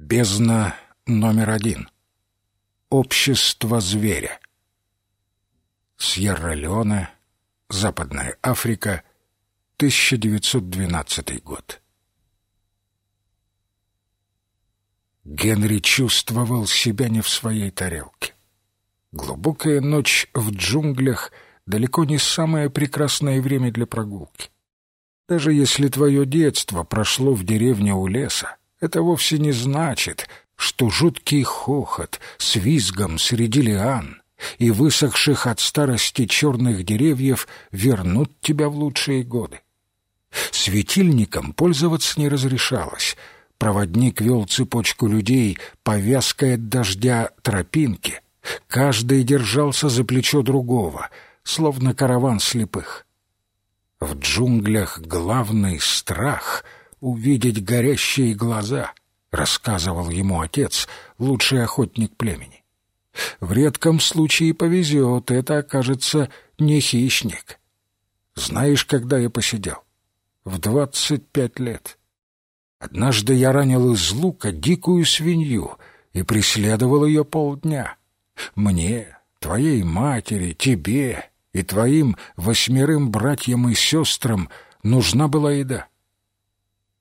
Бездна номер один. Общество зверя. Сьерра-Леоне, Западная Африка, 1912 год. Генри чувствовал себя не в своей тарелке. Глубокая ночь в джунглях далеко не самое прекрасное время для прогулки. Даже если твое детство прошло в деревне у леса, это вовсе не значит, что жуткий хохот с визгом среди лиан и высохших от старости черных деревьев вернут тебя в лучшие годы. Светильником пользоваться не разрешалось. Проводник вел цепочку людей по от дождя тропинке. Каждый держался за плечо другого, словно караван слепых. В джунглях главный страх — увидеть горящие глаза —— рассказывал ему отец, лучший охотник племени. «В редком случае повезет, это окажется не хищник. Знаешь, когда я посидел? В двадцать пять лет. Однажды я ранил из лука дикую свинью и преследовал ее полдня. Мне, твоей матери, тебе и твоим восьмерым братьям и сестрам нужна была еда.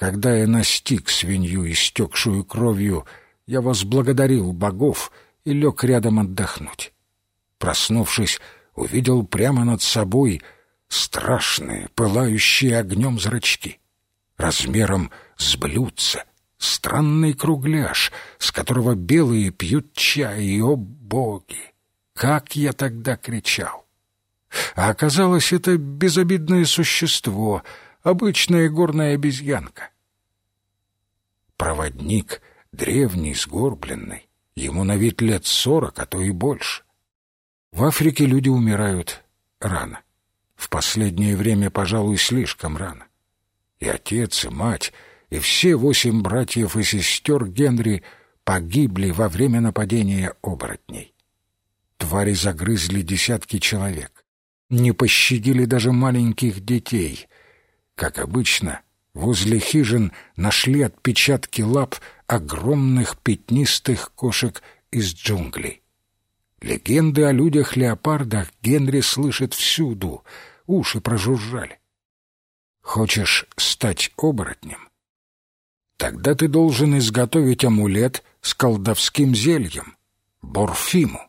Когда я настиг свинью, истекшую кровью, я возблагодарил богов и лег рядом отдохнуть. Проснувшись, увидел прямо над собой страшные, пылающие огнем зрачки. Размером с блюдце, странный кругляш, с которого белые пьют чай, о боги! Как я тогда кричал! А оказалось, это безобидное существо — обычная горная обезьянка. Проводник, древний, сгорбленный, ему на вид лет сорок, а то и больше. В Африке люди умирают рано. В последнее время, пожалуй, слишком рано. И отец, и мать, и все восемь братьев и сестер Генри погибли во время нападения оборотней. Твари загрызли десятки человек, не пощадили даже маленьких детей, как обычно, возле хижин нашли отпечатки лап огромных пятнистых кошек из джунглей. Легенды о людях-леопардах Генри слышит всюду, уши прожужжали. Хочешь стать оборотнем? Тогда ты должен изготовить амулет с колдовским зельем, борфиму.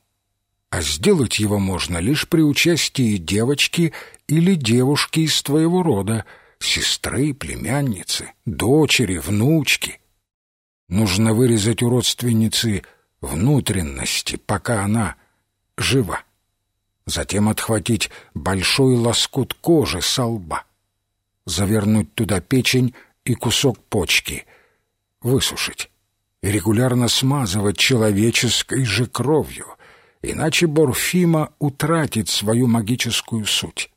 А сделать его можно лишь при участии девочки или девушки из твоего рода — сестры, племянницы, дочери, внучки. Нужно вырезать у родственницы внутренности, пока она жива. Затем отхватить большой лоскут кожи со лба, завернуть туда печень и кусок почки, высушить и регулярно смазывать человеческой же кровью, иначе Борфима утратит свою магическую суть.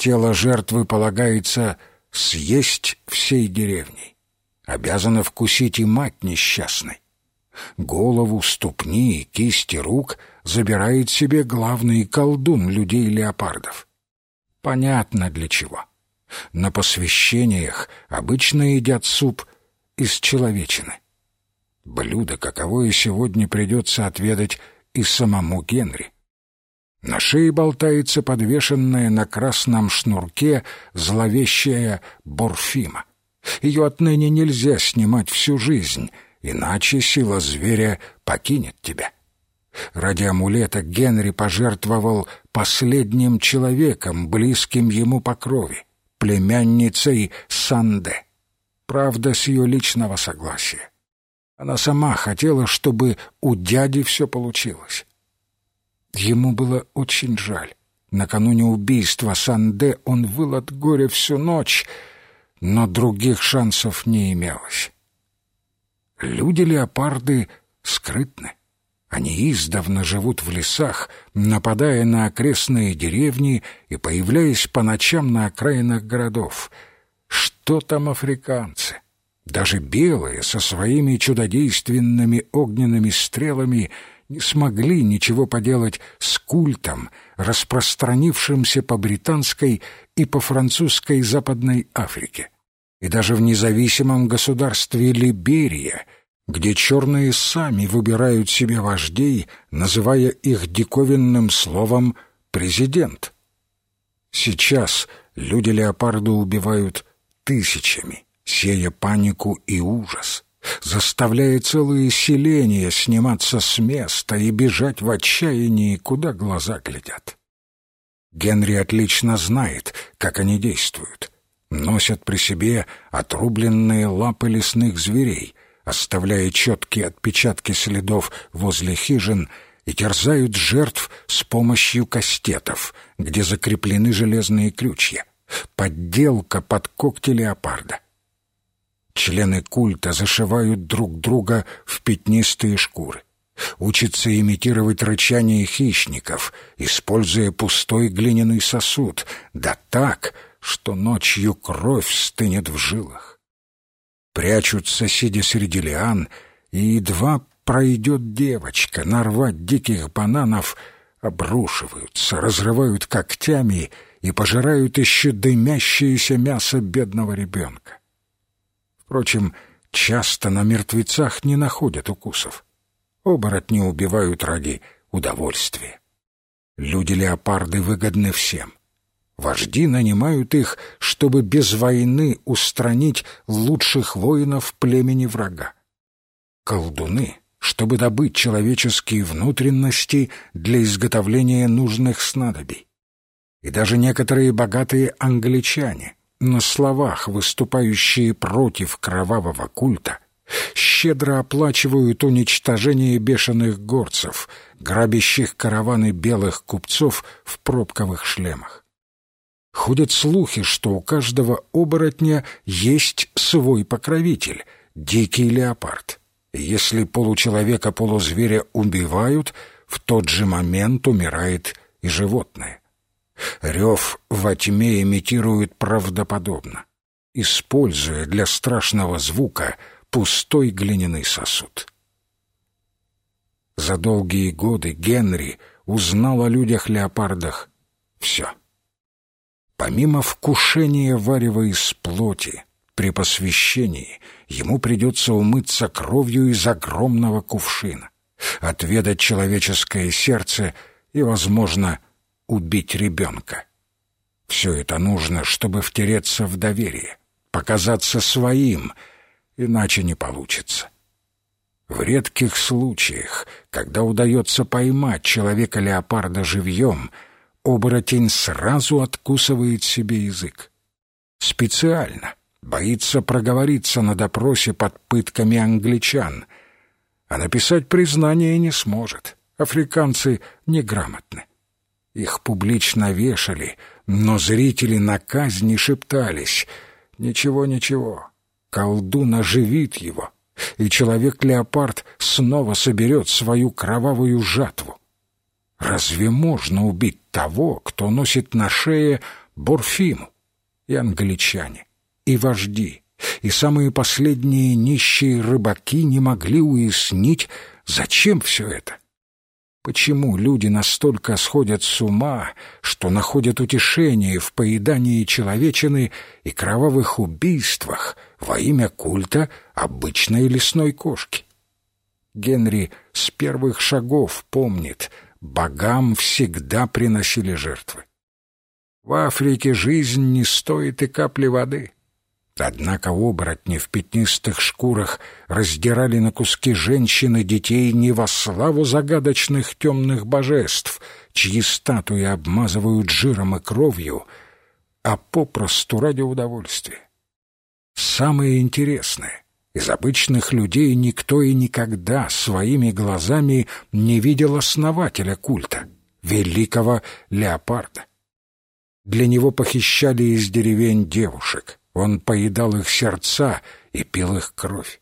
Тело жертвы полагается съесть всей деревней. Обязана вкусить и мать несчастной. Голову, ступни и кисти рук забирает себе главный колдун людей-леопардов. Понятно для чего. На посвящениях обычно едят суп из человечины. Блюдо, каковое сегодня придется отведать и самому Генри. На шее болтается подвешенная на красном шнурке зловещая борфима. Ее отныне нельзя снимать всю жизнь, иначе сила зверя покинет тебя. Ради амулета Генри пожертвовал последним человеком, близким ему по крови, племянницей Санде. Правда, с ее личного согласия. Она сама хотела, чтобы у дяди все получилось. Ему было очень жаль. Накануне убийства Санде он выл от горя всю ночь, но других шансов не имелось. Люди-леопарды скрытны. Они издавна живут в лесах, нападая на окрестные деревни и появляясь по ночам на окраинах городов. Что там африканцы? Даже белые со своими чудодейственными огненными стрелами — не смогли ничего поделать с культом, распространившимся по британской и по французской Западной Африке. И даже в независимом государстве Либерия, где черные сами выбирают себе вождей, называя их диковинным словом «президент». Сейчас люди-леопарды убивают тысячами, сея панику и ужас, заставляя целые селения сниматься с места и бежать в отчаянии, куда глаза глядят. Генри отлично знает, как они действуют. Носят при себе отрубленные лапы лесных зверей, оставляя четкие отпечатки следов возле хижин и терзают жертв с помощью кастетов, где закреплены железные крючья. Подделка под когти леопарда. Члены культа зашивают друг друга в пятнистые шкуры. Учатся имитировать рычание хищников, используя пустой глиняный сосуд, да так, что ночью кровь стынет в жилах. Прячутся, сидя среди лиан, и едва пройдет девочка, нарвать диких бананов, обрушиваются, разрывают когтями и пожирают еще дымящееся мясо бедного ребенка. Впрочем, часто на мертвецах не находят укусов. Оборотни убивают ради удовольствия. Люди-леопарды выгодны всем. Вожди нанимают их, чтобы без войны устранить лучших воинов племени врага. Колдуны, чтобы добыть человеческие внутренности для изготовления нужных снадобий. И даже некоторые богатые англичане, на словах выступающие против кровавого культа, щедро оплачивают уничтожение бешеных горцев, грабящих караваны белых купцов в пробковых шлемах. Ходят слухи, что у каждого оборотня есть свой покровитель — дикий леопард. Если получеловека-полузверя убивают, в тот же момент умирает и животное. Рев во тьме имитирует правдоподобно, используя для страшного звука пустой глиняный сосуд. За долгие годы Генри узнал о людях-леопардах все. Помимо вкушения варева из плоти, при посвящении ему придется умыться кровью из огромного кувшина, отведать человеческое сердце и, возможно, убить ребенка. Все это нужно, чтобы втереться в доверие, показаться своим — иначе не получится. В редких случаях, когда удается поймать человека-леопарда живьем, оборотень сразу откусывает себе язык. Специально боится проговориться на допросе под пытками англичан, а написать признание не сможет. Африканцы неграмотны. Их публично вешали, но зрители на казни шептались «Ничего, ничего, колдун оживит его, и человек-леопард снова соберет свою кровавую жатву. Разве можно убить того, кто носит на шее Борфиму? И англичане, и вожди, и самые последние нищие рыбаки не могли уяснить, зачем все это. Почему люди настолько сходят с ума, что находят утешение в поедании человечины и кровавых убийствах во имя культа обычной лесной кошки? Генри с первых шагов помнит, богам всегда приносили жертвы. В Африке жизнь не стоит и капли воды. Однако оборотни в пятнистых шкурах раздирали на куски женщин и детей не во славу загадочных темных божеств, чьи статуи обмазывают жиром и кровью, а попросту ради удовольствия. Самое интересное — из обычных людей никто и никогда своими глазами не видел основателя культа, великого леопарда. Для него похищали из деревень девушек, он поедал их сердца и пил их кровь.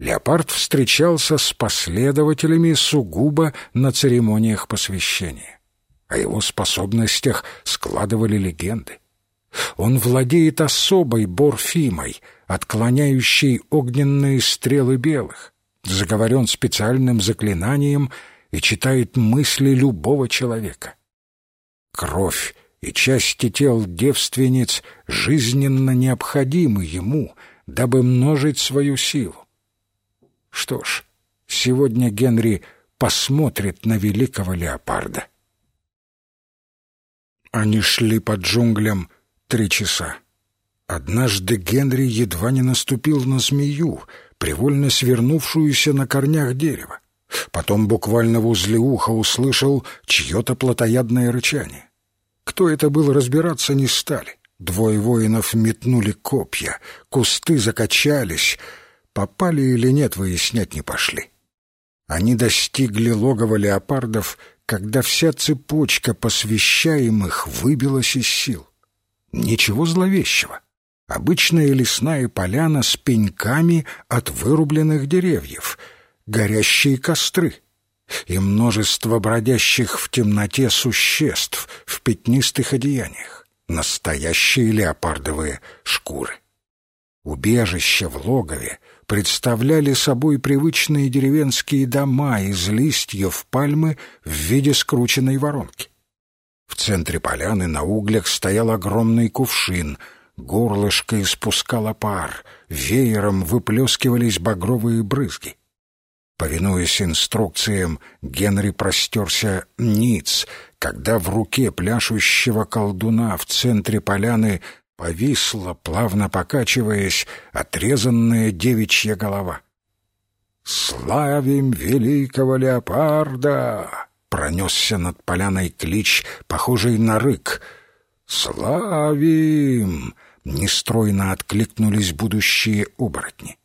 Леопард встречался с последователями сугубо на церемониях посвящения. О его способностях складывали легенды. Он владеет особой борфимой, отклоняющей огненные стрелы белых, заговорен специальным заклинанием и читает мысли любого человека. Кровь и части тел девственниц жизненно необходимы ему, дабы множить свою силу. Что ж, сегодня Генри посмотрит на великого леопарда. Они шли по джунглям три часа. Однажды Генри едва не наступил на змею, привольно свернувшуюся на корнях дерева. Потом буквально возле уха услышал чье-то плотоядное рычание. Кто это был, разбираться не стали. Двое воинов метнули копья, кусты закачались. Попали или нет, выяснять не пошли. Они достигли логова леопардов, когда вся цепочка посвящаемых выбилась из сил. Ничего зловещего. Обычная лесная поляна с пеньками от вырубленных деревьев, горящие костры и множество бродящих в темноте существ в пятнистых одеяниях, настоящие леопардовые шкуры. Убежища в логове представляли собой привычные деревенские дома из листьев пальмы в виде скрученной воронки. В центре поляны на углях стоял огромный кувшин — горлышко испускало пар, веером выплескивались багровые брызги. Повинуясь инструкциям, Генри простерся ниц, когда в руке пляшущего колдуна в центре поляны повисла, плавно покачиваясь, отрезанная девичья голова. «Славим великого леопарда!» — пронесся над поляной клич, похожий на рык. «Славим!» нестройно откликнулись будущие оборотни.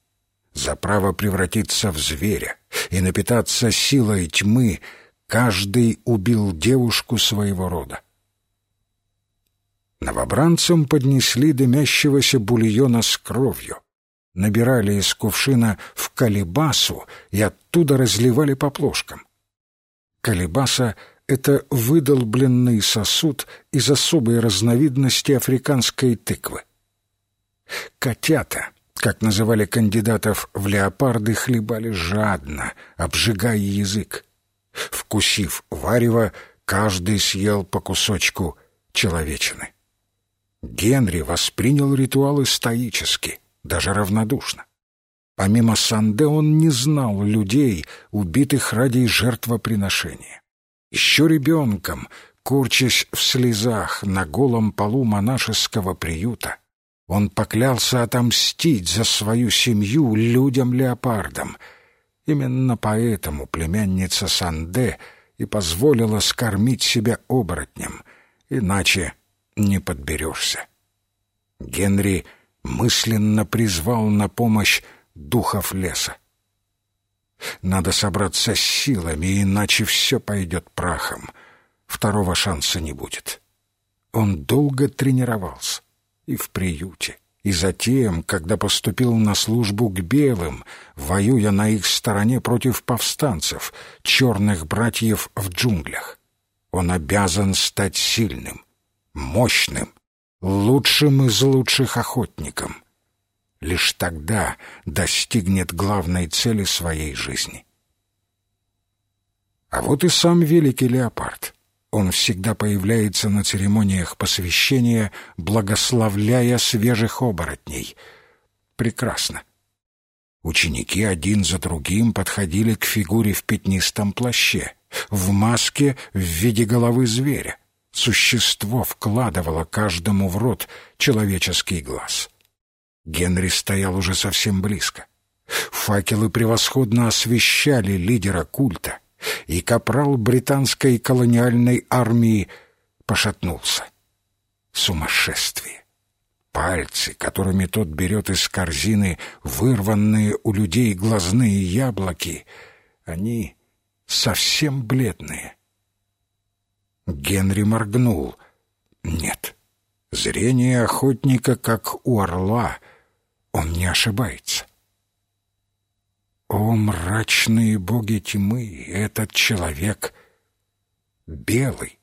За право превратиться в зверя и напитаться силой тьмы каждый убил девушку своего рода. Новобранцам поднесли дымящегося бульона с кровью, набирали из кувшина в калибасу и оттуда разливали по плошкам. Калибаса — это выдолбленный сосуд из особой разновидности африканской тыквы. Котята, как называли кандидатов в леопарды, хлебали жадно, обжигая язык. Вкусив варево, каждый съел по кусочку человечины. Генри воспринял ритуалы стоически, даже равнодушно. Помимо Санде он не знал людей, убитых ради жертвоприношения. Еще ребенком, курчась в слезах на голом полу монашеского приюта, он поклялся отомстить за свою семью людям-леопардам. Именно поэтому племянница Санде и позволила скормить себя оборотням, иначе не подберешься. Генри мысленно призвал на помощь духов леса. Надо собраться с силами, иначе все пойдет прахом. Второго шанса не будет. Он долго тренировался и в приюте, и затем, когда поступил на службу к белым, воюя на их стороне против повстанцев, черных братьев в джунглях. Он обязан стать сильным, мощным, лучшим из лучших охотником. Лишь тогда достигнет главной цели своей жизни. А вот и сам великий леопард — он всегда появляется на церемониях посвящения, благословляя свежих оборотней. Прекрасно. Ученики один за другим подходили к фигуре в пятнистом плаще, в маске в виде головы зверя. Существо вкладывало каждому в рот человеческий глаз. Генри стоял уже совсем близко. Факелы превосходно освещали лидера культа — и капрал британской колониальной армии пошатнулся. Сумасшествие! Пальцы, которыми тот берет из корзины вырванные у людей глазные яблоки, они совсем бледные. Генри моргнул. Нет, зрение охотника, как у орла, он не ошибается. О, мрачные боги тьмы, этот человек белый,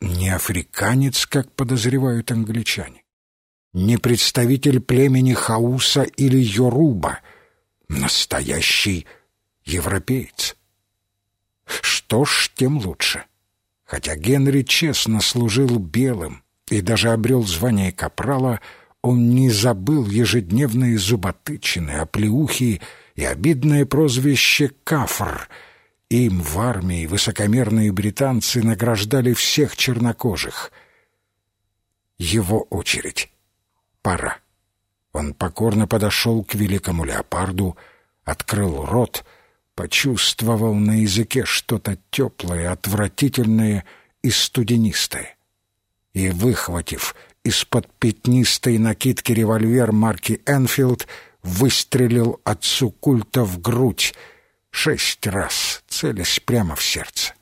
не африканец, как подозревают англичане, не представитель племени Хауса или Йоруба, настоящий европеец. Что ж, тем лучше. Хотя Генри честно служил белым и даже обрел звание капрала, Он не забыл ежедневные зуботычины, оплеухи и обидное прозвище «кафр». Им в армии высокомерные британцы награждали всех чернокожих. Его очередь. Пора. Он покорно подошел к великому леопарду, открыл рот, почувствовал на языке что-то теплое, отвратительное и студенистое. И, выхватив из-под пятнистой накидки револьвер марки «Энфилд», выстрелил отцу культа в грудь шесть раз, целясь прямо в сердце.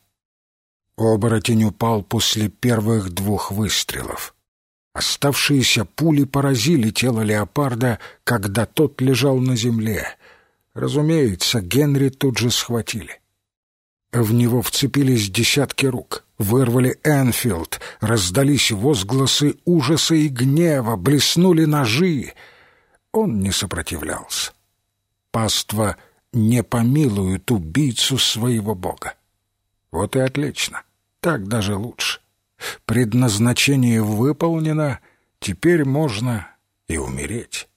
Оборотень упал после первых двух выстрелов. Оставшиеся пули поразили тело леопарда, когда тот лежал на земле. Разумеется, Генри тут же схватили. В него вцепились десятки рук, вырвали Энфилд, раздались возгласы ужаса и гнева, блеснули ножи. Он не сопротивлялся. Паства не помилует убийцу своего бога. Вот и отлично, так даже лучше. Предназначение выполнено, теперь можно и умереть.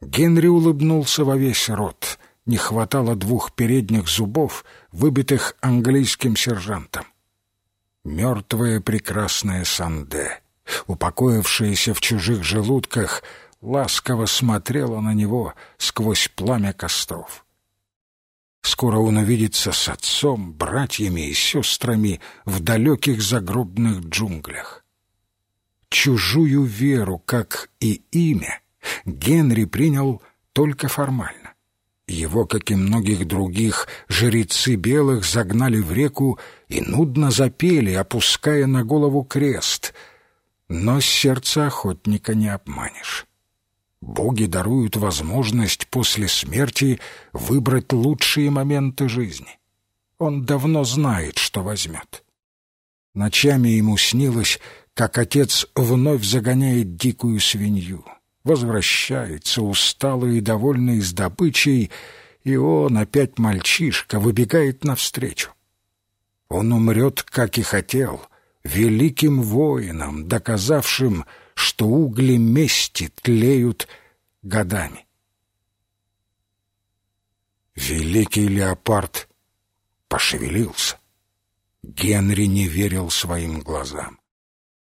Генри улыбнулся во весь рот. Не хватало двух передних зубов, выбитых английским сержантом. Мертвая прекрасная Санде, упокоившаяся в чужих желудках, ласково смотрела на него сквозь пламя костров. Скоро он увидится с отцом, братьями и сестрами в далеких загробных джунглях. Чужую веру, как и имя, Генри принял только формально. Его, как и многих других, жрецы белых загнали в реку и нудно запели, опуская на голову крест. Но сердце охотника не обманешь. Боги даруют возможность после смерти выбрать лучшие моменты жизни. Он давно знает, что возьмет. Ночами ему снилось, как отец вновь загоняет дикую свинью, возвращается усталый и довольный с добычей, и он, опять мальчишка, выбегает навстречу. Он умрет, как и хотел, великим воином, доказавшим, что угли мести тлеют годами. Великий леопард пошевелился. Генри не верил своим глазам.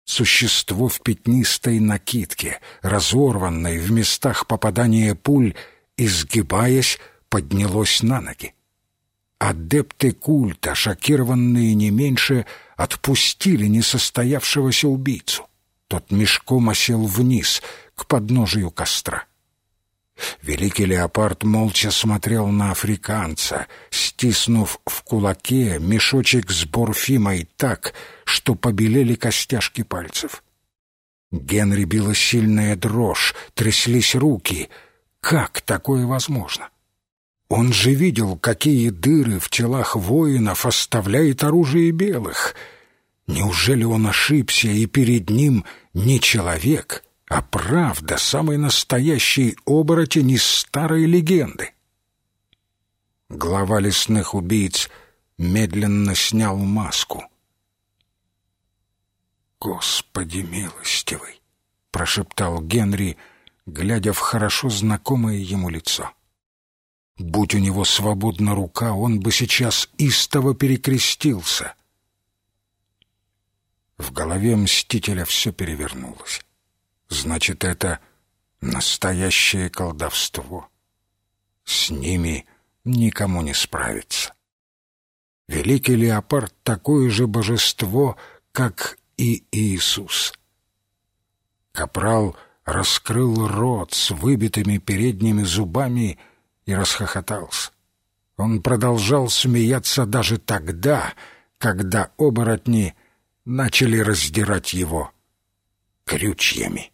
Существо в пятнистой накидке, разорванное в местах попадания пуль, изгибаясь, поднялось на ноги. Адепты культа, шокированные не меньше, отпустили несостоявшегося убийцу. Тот мешком осел вниз, к подножию костра. Великий леопард молча смотрел на африканца, стиснув в кулаке мешочек с борфимой так, что побелели костяшки пальцев. Генри била сильная дрожь, тряслись руки. Как такое возможно? Он же видел, какие дыры в телах воинов оставляет оружие белых — Неужели он ошибся, и перед ним не человек, а правда, самый настоящий оборотень из старой легенды? Глава лесных убийц медленно снял маску. «Господи милостивый!» — прошептал Генри, глядя в хорошо знакомое ему лицо. Будь у него свободна рука, он бы сейчас истово перекрестился — в голове мстителя все перевернулось. Значит, это настоящее колдовство. С ними никому не справиться. Великий леопард — такое же божество, как и Иисус. Капрал раскрыл рот с выбитыми передними зубами и расхохотался. Он продолжал смеяться даже тогда, когда оборотни начали раздирать его крючьями.